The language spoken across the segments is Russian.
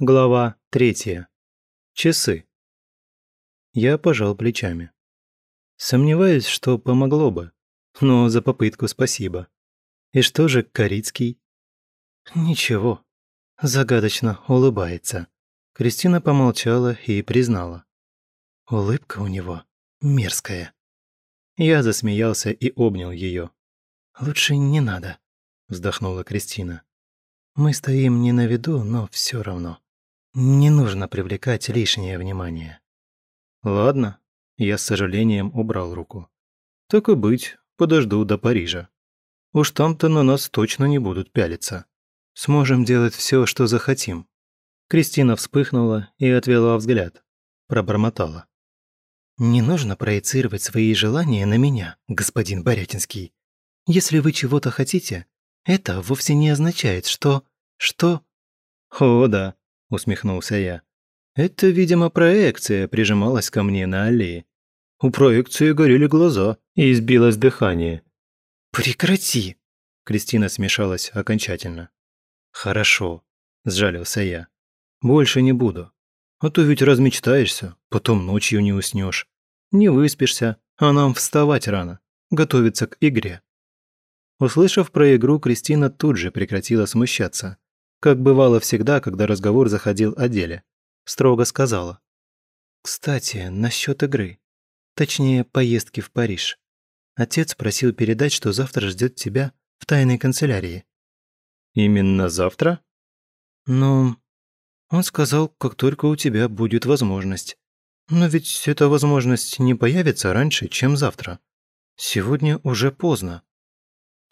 Глава третья. Часы. Я пожал плечами. Сомневаюсь, что помогло бы, но за попытку спасибо. И что же Корицкий? Ничего. Загадочно улыбается. Кристина помолчала и признала. Улыбка у него мерзкая. Я засмеялся и обнял ее. «Лучше не надо», – вздохнула Кристина. «Мы стоим не на виду, но все равно». Не нужно привлекать лишнее внимание. Ладно, я с сожалением убрал руку. Так и быть, подожду до Парижа. Уж там-то на нас точно не будут пялиться. Сможем делать все, что захотим. Кристина вспыхнула и отвела взгляд. Пробормотала. «Не нужно проецировать свои желания на меня, господин Борятинский. Если вы чего-то хотите, это вовсе не означает, что... что...» «О, да, усмехнулся я. Это, видимо, проекция прижималась ко мне на аллее. У проекции горели глаза и избилось дыхание. «Прекрати!» Кристина смешалась окончательно. «Хорошо», – сжалился я. «Больше не буду. А то ведь размечтаешься, потом ночью не уснешь. Не выспишься, а нам вставать рано, готовиться к игре». Услышав про игру, Кристина тут же прекратила смущаться как бывало всегда, когда разговор заходил о деле. Строго сказала. «Кстати, насчет игры. Точнее, поездки в Париж. Отец просил передать, что завтра ждет тебя в тайной канцелярии». «Именно завтра?» «Ну, он сказал, как только у тебя будет возможность. Но ведь эта возможность не появится раньше, чем завтра. Сегодня уже поздно».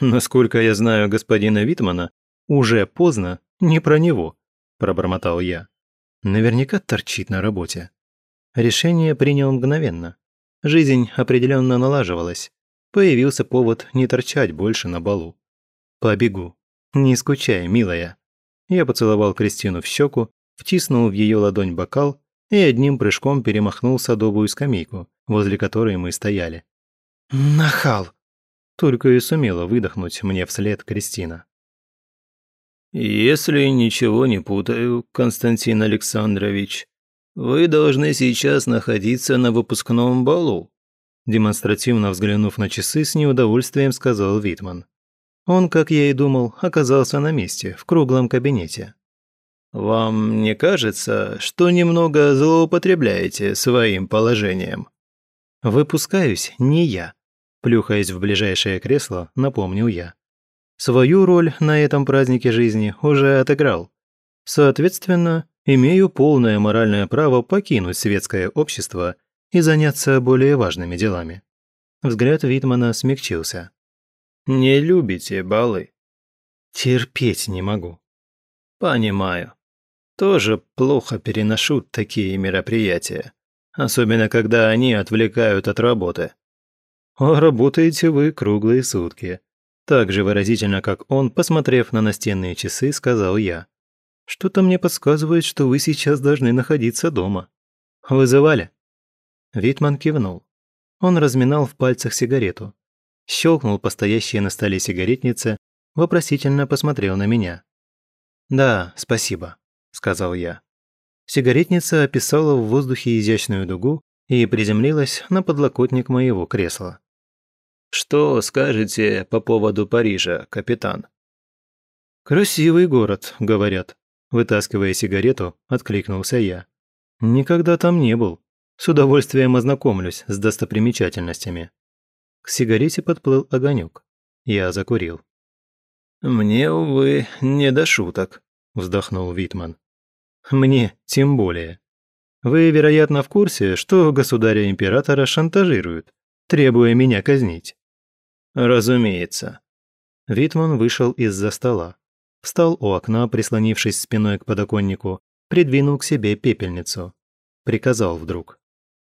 «Насколько я знаю господина Витмана, уже поздно не про него», – пробормотал я. «Наверняка торчит на работе». Решение принял мгновенно. Жизнь определенно налаживалась. Появился повод не торчать больше на балу. «Побегу. Не скучай, милая». Я поцеловал Кристину в щеку, втиснул в ее ладонь бокал и одним прыжком перемахнул садовую скамейку, возле которой мы стояли. «Нахал!» Только и сумела выдохнуть мне вслед Кристина. «Если ничего не путаю, Константин Александрович, вы должны сейчас находиться на выпускном балу», демонстративно взглянув на часы, с неудовольствием сказал Витман. Он, как я и думал, оказался на месте, в круглом кабинете. «Вам не кажется, что немного злоупотребляете своим положением?» «Выпускаюсь не я», плюхаясь в ближайшее кресло, напомнил я. Свою роль на этом празднике жизни уже отыграл. Соответственно, имею полное моральное право покинуть светское общество и заняться более важными делами. Взгляд Витмана смягчился. «Не любите балы?» «Терпеть не могу». «Понимаю. Тоже плохо переношу такие мероприятия. Особенно, когда они отвлекают от работы». «А работаете вы круглые сутки», так же выразительно, как он, посмотрев на настенные часы, сказал я. «Что-то мне подсказывает, что вы сейчас должны находиться дома. Вызывали?» Витман кивнул. Он разминал в пальцах сигарету. Щелкнул по стоящей на столе сигаретнице, вопросительно посмотрел на меня. «Да, спасибо», – сказал я. Сигаретница описала в воздухе изящную дугу и приземлилась на подлокотник моего кресла. Что скажете по поводу Парижа, капитан? Красивый город, говорят. Вытаскивая сигарету, откликнулся я. Никогда там не был. С удовольствием ознакомлюсь с достопримечательностями. К сигарете подплыл огонек. Я закурил. «Мне, увы, не до шуток», – вздохнул Витман. «Мне тем более. Вы, вероятно, в курсе, что государя-императора шантажируют, требуя меня казнить. Разумеется. Витман вышел из-за стола. Встал у окна, прислонившись спиной к подоконнику, придвинул к себе пепельницу. Приказал вдруг.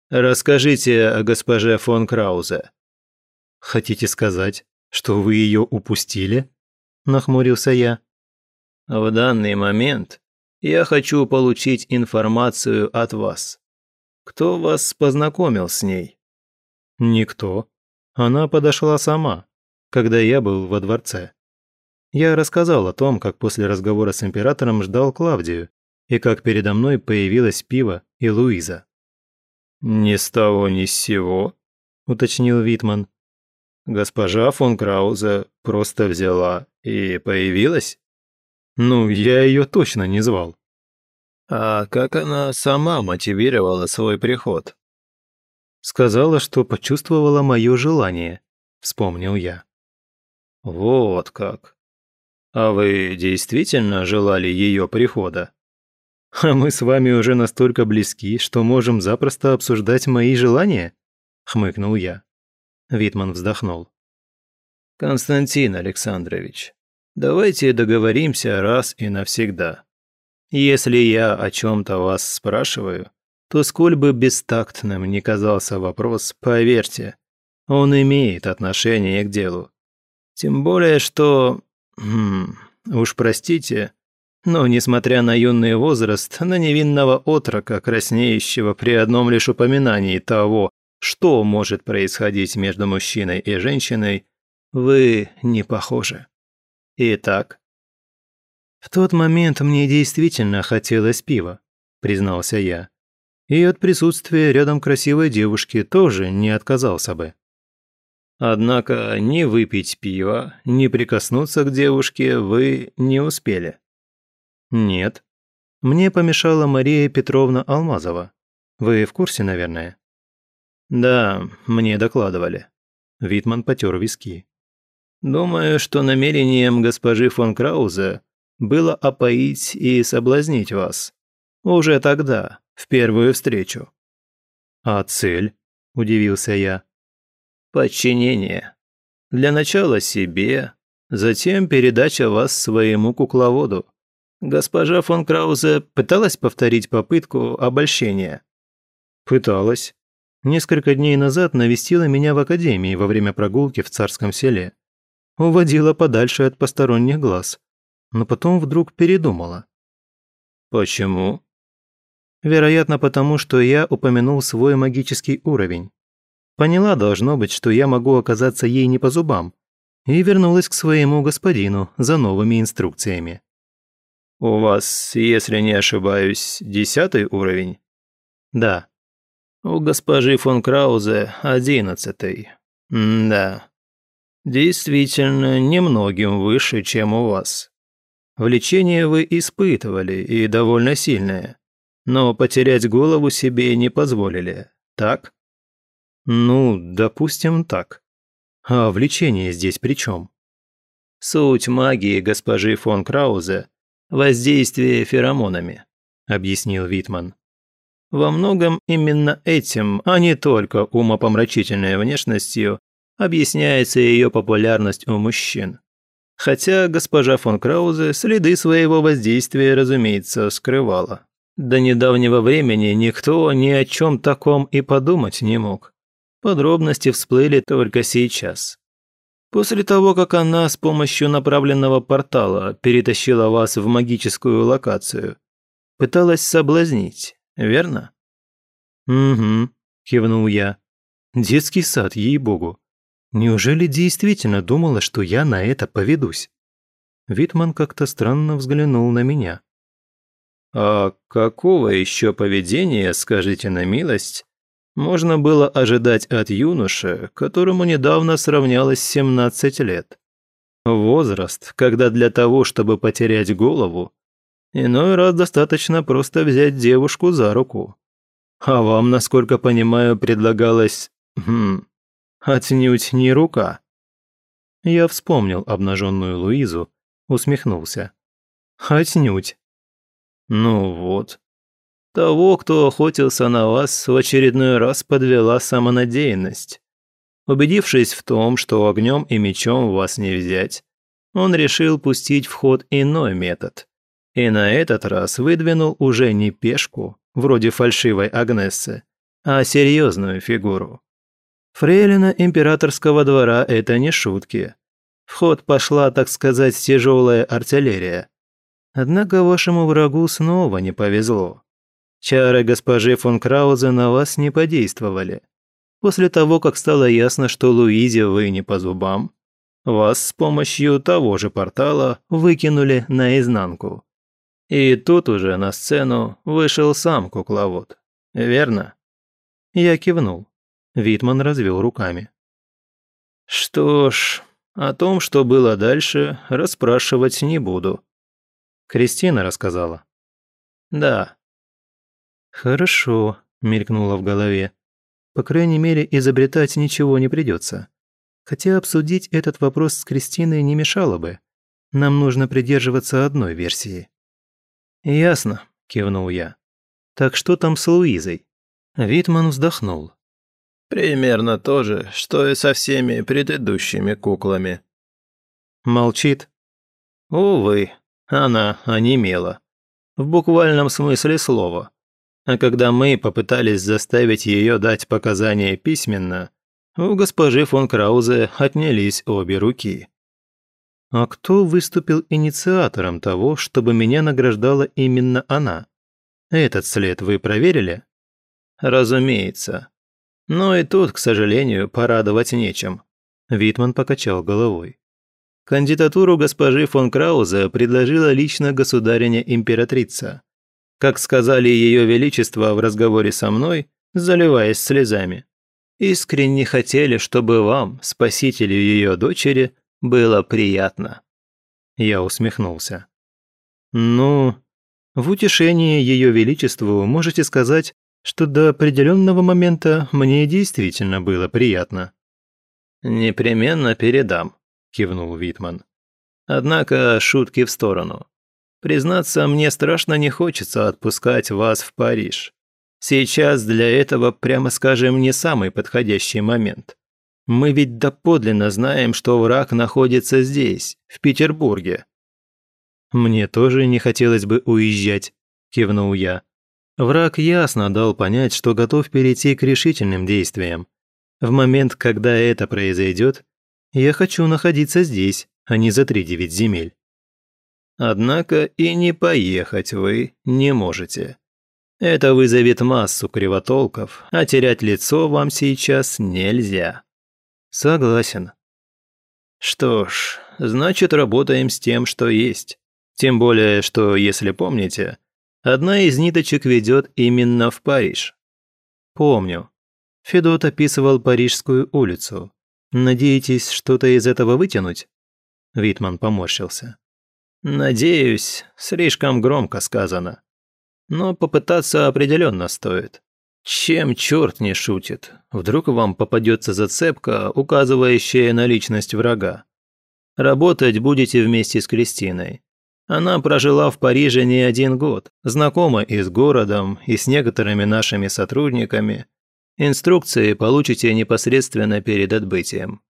«Расскажите о госпоже фон Краузе». «Хотите сказать, что вы ее упустили?» – нахмурился я. «В данный момент я хочу получить информацию от вас. Кто вас познакомил с ней?» Никто. Она подошла сама, когда я был во дворце. Я рассказал о том, как после разговора с императором ждал Клавдию, и как передо мной появилось пиво и Луиза. «Ни с того ни с сего», – уточнил Витман. «Госпожа фон Краузе просто взяла и появилась?» «Ну, я ее точно не звал». «А как она сама мотивировала свой приход?» «Сказала, что почувствовала мое желание», – вспомнил я. «Вот как. А вы действительно желали ее прихода?» «А мы с вами уже настолько близки, что можем запросто обсуждать мои желания?» – хмыкнул я. Витман вздохнул. «Константин Александрович, давайте договоримся раз и навсегда. Если я о чем-то вас спрашиваю, то сколь бы бестактным ни казался вопрос, поверьте, он имеет отношение к делу. Тем более, что... Хм, уж простите, но, несмотря на юный возраст, на невинного отрока, краснеющего при одном лишь упоминании того, что может происходить между мужчиной и женщиной, вы не похожи. Итак. В тот момент мне действительно хотелось пива, признался я. И от присутствия рядом красивой девушки тоже не отказался бы. Однако ни выпить пива, ни прикоснуться к девушке вы не успели. Нет. Мне помешала Мария Петровна Алмазова. Вы в курсе, наверное? Да, мне докладывали. Витман потер виски. Думаю, что намерением госпожи фон Краузе было опоить и соблазнить вас. Уже тогда, в первую встречу. А цель? Удивился я. Подчинение. Для начала себе, затем передача вас своему кукловоду. Госпожа фон Краузе пыталась повторить попытку обольщения? Пыталась. Несколько дней назад навестила меня в академии во время прогулки в царском селе. Уводила подальше от посторонних глаз. Но потом вдруг передумала. Почему? Вероятно, потому что я упомянул свой магический уровень. Поняла, должно быть, что я могу оказаться ей не по зубам. И вернулась к своему господину за новыми инструкциями. «У вас, если не ошибаюсь, десятый уровень?» «Да». «У госпожи фон Краузе одиннадцатый». «Да». «Действительно, немногим выше, чем у вас. Влечение вы испытывали, и довольно сильное. Но потерять голову себе не позволили, так?» «Ну, допустим, так. А влечение здесь при чем?» «Суть магии госпожи фон Краузе воздействие феромонами», – объяснил Витман. «Во многом именно этим, а не только умопомрачительной внешностью, объясняется ее популярность у мужчин. Хотя госпожа фон Краузе следы своего воздействия, разумеется, скрывала. До недавнего времени никто ни о чем таком и подумать не мог. Подробности всплыли только сейчас. После того, как она с помощью направленного портала перетащила вас в магическую локацию, пыталась соблазнить, верно? Угу, кивнул я. Детский сад, ей-богу. Неужели действительно думала, что я на это поведусь? Витман как-то странно взглянул на меня. «А какого еще поведения, скажите на милость, можно было ожидать от юноши, которому недавно сравнялось 17 лет. Возраст, когда для того, чтобы потерять голову, иной раз достаточно просто взять девушку за руку. А вам, насколько понимаю, предлагалось... Хм, отнюдь не рука. Я вспомнил обнаженную Луизу, усмехнулся. Отнюдь. Ну вот, того, кто охотился на вас, в очередной раз подвела самонадеянность. Убедившись в том, что огнем и мечом вас не взять, он решил пустить в ход иной метод. И на этот раз выдвинул уже не пешку, вроде фальшивой Агнессы, а серьезную фигуру. Фрейлина императорского двора – это не шутки. В ход пошла, так сказать, тяжелая артиллерия. Однако вашему врагу снова не повезло. Чары госпожи фон Краузе на вас не подействовали. После того, как стало ясно, что Луизе вы не по зубам, вас с помощью того же портала выкинули наизнанку. И тут уже на сцену вышел сам кукловод. Верно? Я кивнул. Витман развел руками. Что ж, о том, что было дальше, расспрашивать не буду. Кристина рассказала. Да. Хорошо, мелькнуло в голове. По крайней мере, изобретать ничего не придется. Хотя обсудить этот вопрос с Кристиной не мешало бы. Нам нужно придерживаться одной версии. «Ясно», – кивнул я. «Так что там с Луизой?» Витман вздохнул. «Примерно то же, что и со всеми предыдущими куклами». «Молчит?» «Увы, она онемела. В буквальном смысле слова. А когда мы попытались заставить ее дать показания письменно, у госпожи фон Краузе отнялись обе руки. А кто выступил инициатором того, чтобы меня награждала именно она? Этот след вы проверили? Разумеется. Но и тут, к сожалению, порадовать нечем. Витман покачал головой. Кандидатуру госпожи фон Краузе предложила лично государиня-императрица. Как сказали ее величество в разговоре со мной, заливаясь слезами. Искренне хотели, чтобы вам, спасителю ее дочери, было приятно. Я усмехнулся. Ну, в утешении Ее Величеству можете сказать, что до определенного момента мне действительно было приятно. «Непременно передам», – кивнул Витман. «Однако шутки в сторону. Признаться, мне страшно не хочется отпускать вас в Париж. Сейчас для этого, прямо скажем, не самый подходящий момент. Мы ведь доподлинно знаем, что враг находится здесь, в Петербурге». «Мне тоже не хотелось бы уезжать», – кивнул я. Враг ясно дал понять, что готов перейти к решительным действиям. В момент, когда это произойдет, я хочу находиться здесь, а не за три девять земель. Однако и не поехать вы не можете. Это вызовет массу кривотолков, а терять лицо вам сейчас нельзя. Согласен. Что ж, значит, работаем с тем, что есть. Тем более, что, если помните, одна из ниточек ведет именно в Париж. Помню. Федот описывал Парижскую улицу. Надеетесь что-то из этого вытянуть? Витман поморщился. Надеюсь, слишком громко сказано. Но попытаться определенно стоит. Чем черт не шутит? Вдруг вам попадется зацепка, указывающая на личность врага. Работать будете вместе с Кристиной. Она прожила в Париже не один год, знакома и с городом, и с некоторыми нашими сотрудниками. Инструкции получите непосредственно перед отбытием.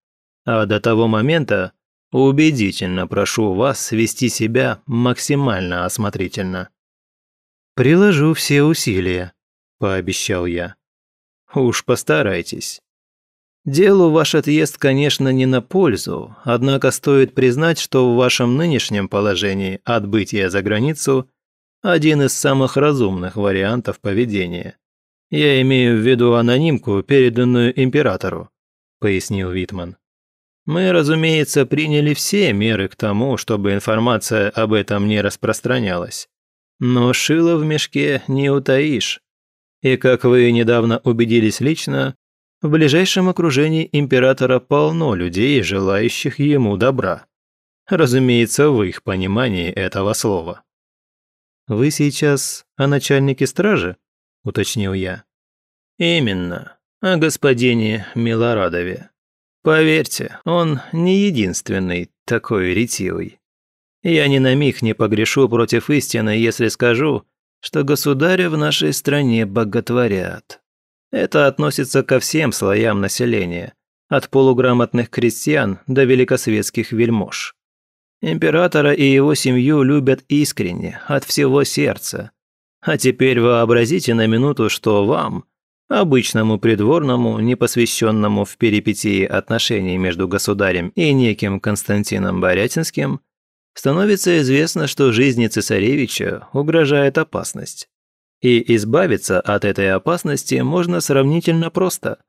А до того момента убедительно прошу вас вести себя максимально осмотрительно. Приложу все усилия, – пообещал я. «Уж постарайтесь. Делу ваш отъезд, конечно, не на пользу, однако стоит признать, что в вашем нынешнем положении отбытие за границу – один из самых разумных вариантов поведения. Я имею в виду анонимку, переданную императору», – пояснил Витман. «Мы, разумеется, приняли все меры к тому, чтобы информация об этом не распространялась. Но шило в мешке не утаишь. И как вы недавно убедились лично, в ближайшем окружении императора полно людей, желающих ему добра. Разумеется, в их понимании этого слова. «Вы сейчас о начальнике стражи?» – уточнил я. «Именно, о господине Милорадове. Поверьте, он не единственный такой ретивый. Я ни на миг не погрешу против истины, если скажу, что государя в нашей стране боготворят. Это относится ко всем слоям населения, от полуграмотных крестьян до великосветских вельмож. Императора и его семью любят искренне, от всего сердца. А теперь вообразите на минуту, что вам, обычному придворному, непосвященному в перипетии отношений между государем и неким Константином Борятинским, становится известно, что жизни цесаревича угрожает опасность. И избавиться от этой опасности можно сравнительно просто,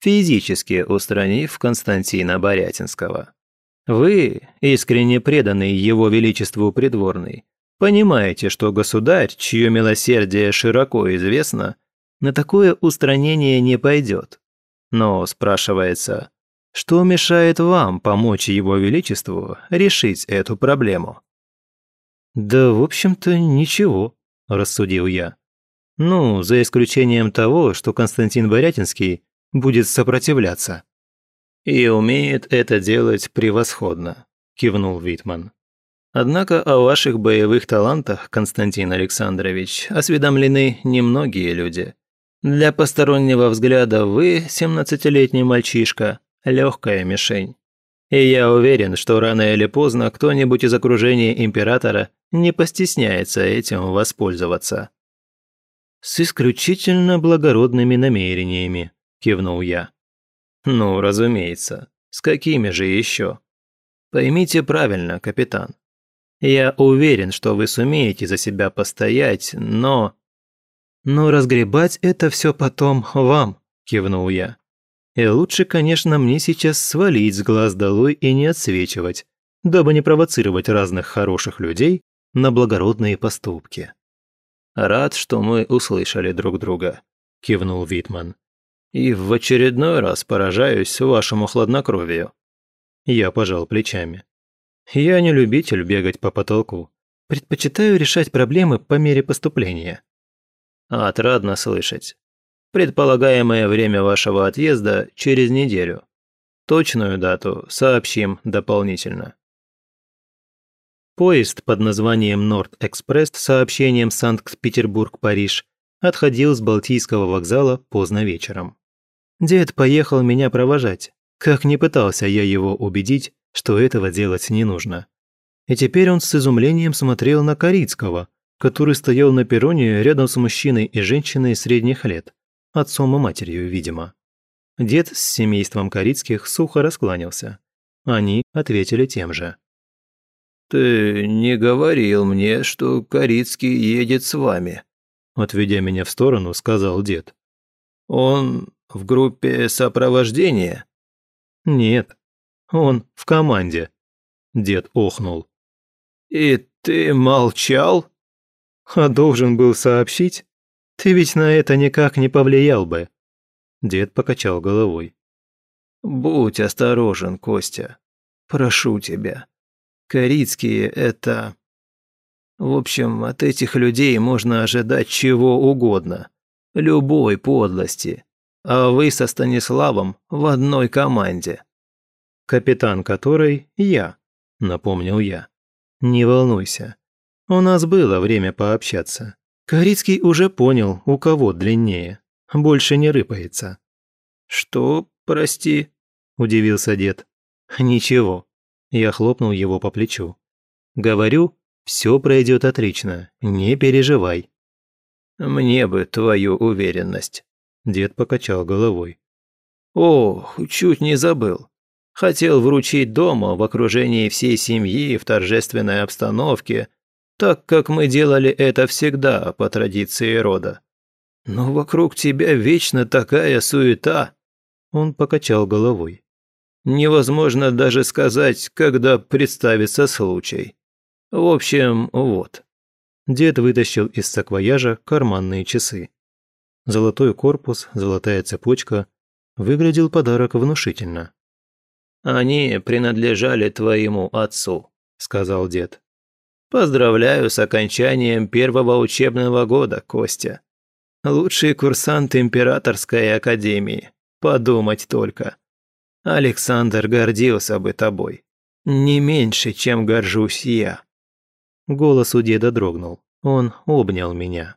физически устранив Константина Борятинского. Вы, искренне преданный его величеству придворный, Понимаете, что государь, чье милосердие широко известно, на такое устранение не пойдет. Но спрашивается, что мешает вам помочь его величеству решить эту проблему? Да, в общем-то, ничего, рассудил я. Ну, за исключением того, что Константин Борятинский будет сопротивляться. И умеет это делать превосходно, кивнул Витман. Однако о ваших боевых талантах, Константин Александрович, осведомлены немногие люди. Для постороннего взгляда вы, 17-летний мальчишка, легкая мишень. И я уверен, что рано или поздно кто-нибудь из окружения императора не постесняется этим воспользоваться. «С исключительно благородными намерениями», – кивнул я. «Ну, разумеется. С какими же еще? Поймите правильно, капитан. Я уверен, что вы сумеете за себя постоять, но...» «Но разгребать это все потом вам», – кивнул я. «И лучше, конечно, мне сейчас свалить с глаз долой и не отсвечивать, дабы не провоцировать разных хороших людей на благородные поступки». «Рад, что мы услышали друг друга», – кивнул Витман. «И в очередной раз поражаюсь вашему хладнокровию». Я пожал плечами. Я не любитель бегать по потолку. Предпочитаю решать проблемы по мере поступления. Отрадно слышать. Предполагаемое время вашего отъезда через неделю. Точную дату сообщим дополнительно. Поезд под названием Норд-Экспресс с сообщением Санкт-Петербург-Париж отходил с Балтийского вокзала поздно вечером. Дед поехал меня провожать. Как не пытался я его убедить, что этого делать не нужно. И теперь он с изумлением смотрел на Корицкого, который стоял на перроне рядом с мужчиной и женщиной средних лет, отцом и матерью, видимо. Дед с семейством Корицких сухо раскланялся. Они ответили тем же. «Ты не говорил мне, что Корицкий едет с вами», отведя меня в сторону, сказал дед. «Он в группе сопровождения?» «Нет, он в команде». Дед охнул. «И ты молчал?» «А должен был сообщить? Ты ведь на это никак не повлиял бы». Дед покачал головой. «Будь осторожен, Костя. Прошу тебя. Корицкие – это... В общем, от этих людей можно ожидать чего угодно. Любой подлости. А вы со Станиславом в одной команде капитан которой я», – напомнил я. «Не волнуйся. У нас было время пообщаться. Корицкий уже понял, у кого длиннее. Больше не рыпается». «Что, прости?» – удивился дед. «Ничего». Я хлопнул его по плечу. «Говорю, все пройдет отлично, не переживай». «Мне бы твою уверенность», – дед покачал головой. «Ох, чуть не забыл. Хотел вручить дома в окружении всей семьи в торжественной обстановке, так как мы делали это всегда по традиции рода. Но вокруг тебя вечно такая суета. Он покачал головой. Невозможно даже сказать, когда представится случай. В общем, вот. Дед вытащил из саквояжа карманные часы. Золотой корпус, золотая цепочка. Выглядел подарок внушительно. «Они принадлежали твоему отцу», – сказал дед. «Поздравляю с окончанием первого учебного года, Костя. Лучший курсант Императорской академии. Подумать только. Александр гордился бы тобой. Не меньше, чем горжусь я». Голос у деда дрогнул. Он обнял меня.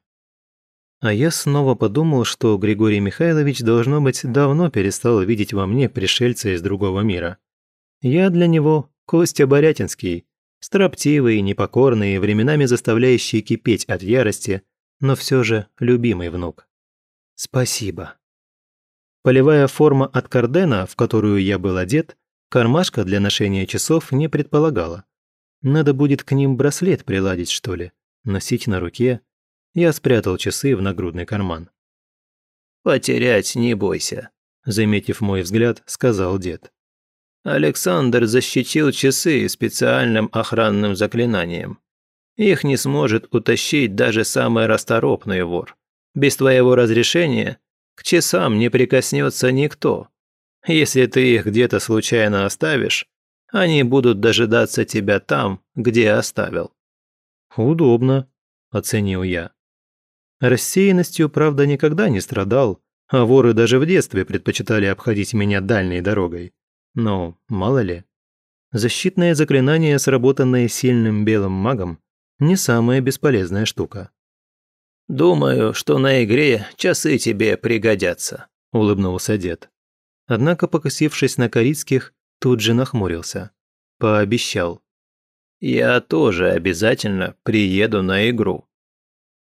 А я снова подумал, что Григорий Михайлович, должно быть, давно перестал видеть во мне пришельца из другого мира. Я для него Костя Борятинский, строптивый, непокорный, временами заставляющий кипеть от ярости, но все же любимый внук. Спасибо. Полевая форма от Кардена, в которую я был одет, кармашка для ношения часов не предполагала. Надо будет к ним браслет приладить, что ли, носить на руке – я спрятал часы в нагрудный карман. «Потерять не бойся», – заметив мой взгляд, сказал дед. Александр защитил часы специальным охранным заклинанием. Их не сможет утащить даже самый расторопный вор. Без твоего разрешения к часам не прикоснется никто. Если ты их где-то случайно оставишь, они будут дожидаться тебя там, где оставил». «Удобно», – оценил я. Рассеянностью, правда, никогда не страдал, а воры даже в детстве предпочитали обходить меня дальней дорогой. Но мало ли. Защитное заклинание, сработанное сильным белым магом, не самая бесполезная штука. «Думаю, что на игре часы тебе пригодятся», – улыбнулся дед. Однако, покосившись на Корицких, тут же нахмурился. Пообещал. «Я тоже обязательно приеду на игру».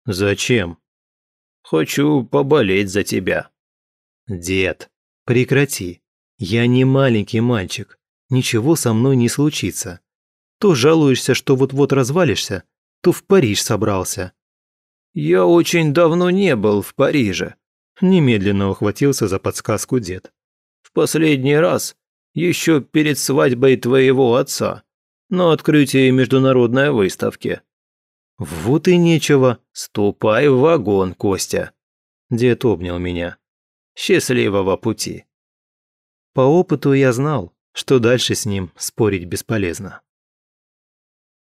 «Зачем?» «Хочу поболеть за тебя». «Дед, прекрати. Я не маленький мальчик. Ничего со мной не случится. То жалуешься, что вот-вот развалишься, то в Париж собрался». «Я очень давно не был в Париже», – немедленно ухватился за подсказку дед. «В последний раз, еще перед свадьбой твоего отца, на открытии международной выставки». «Вот и нечего. Ступай в вагон, Костя». Дед обнял меня. «Счастливого пути». По опыту я знал, что дальше с ним спорить бесполезно.